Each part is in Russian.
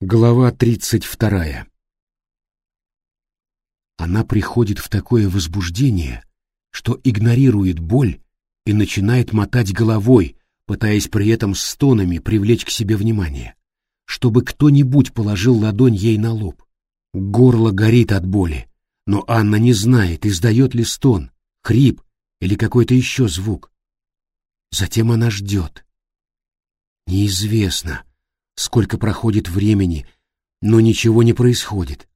Глава тридцать вторая. Она приходит в такое возбуждение, что игнорирует боль и начинает мотать головой, пытаясь при этом стонами привлечь к себе внимание, чтобы кто-нибудь положил ладонь ей на лоб. Горло горит от боли, но Анна не знает, издает ли стон, хрип или какой-то еще звук. Затем она ждет. Неизвестно, сколько проходит времени, но ничего не происходит.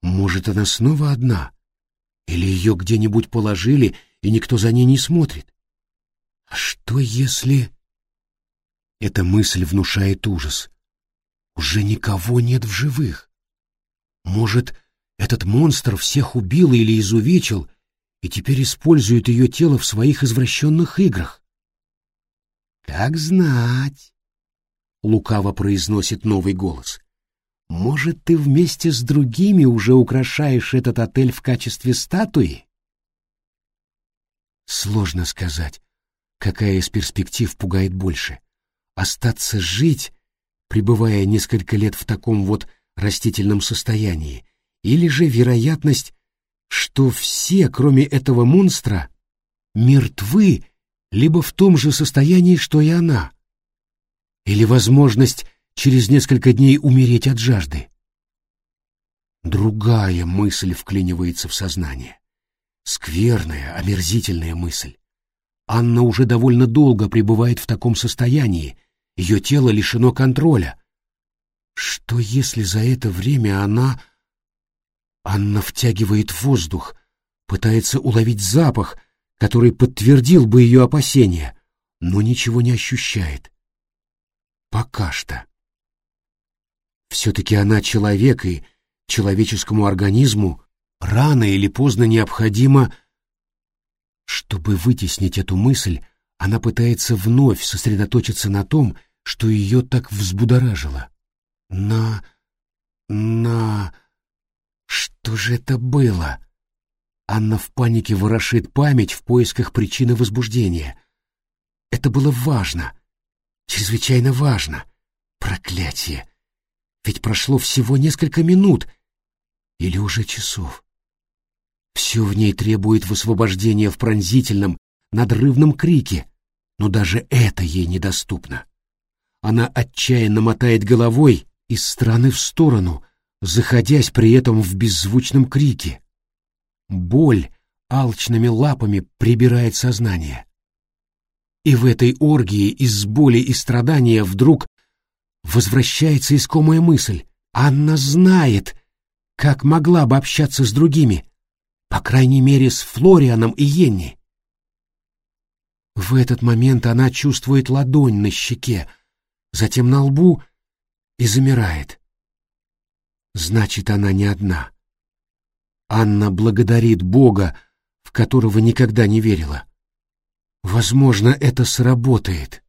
Может, она снова одна? Или ее где-нибудь положили, и никто за ней не смотрит? А что если... Эта мысль внушает ужас. Уже никого нет в живых. Может, этот монстр всех убил или изувечил, и теперь использует ее тело в своих извращенных играх? Как знать. — лукаво произносит новый голос. «Может, ты вместе с другими уже украшаешь этот отель в качестве статуи?» Сложно сказать, какая из перспектив пугает больше. Остаться жить, пребывая несколько лет в таком вот растительном состоянии, или же вероятность, что все, кроме этого монстра, мертвы, либо в том же состоянии, что и она — или возможность через несколько дней умереть от жажды. Другая мысль вклинивается в сознание. Скверная, омерзительная мысль. Анна уже довольно долго пребывает в таком состоянии, ее тело лишено контроля. Что если за это время она... Анна втягивает воздух, пытается уловить запах, который подтвердил бы ее опасения, но ничего не ощущает. Пока что. Все-таки она человек, и человеческому организму рано или поздно необходимо... Чтобы вытеснить эту мысль, она пытается вновь сосредоточиться на том, что ее так взбудоражило. На... на... Что же это было? Анна в панике ворошит память в поисках причины возбуждения. Это было важно — Чрезвычайно важно. Проклятие! Ведь прошло всего несколько минут или уже часов. Все в ней требует высвобождения в пронзительном, надрывном крике, но даже это ей недоступно. Она отчаянно мотает головой из стороны в сторону, заходясь при этом в беззвучном крике. Боль алчными лапами прибирает сознание. И в этой оргии из боли и страдания вдруг возвращается искомая мысль. Анна знает, как могла бы общаться с другими, по крайней мере, с Флорианом и Йенни. В этот момент она чувствует ладонь на щеке, затем на лбу и замирает. Значит, она не одна. Анна благодарит Бога, в которого никогда не верила. Возможно, это сработает.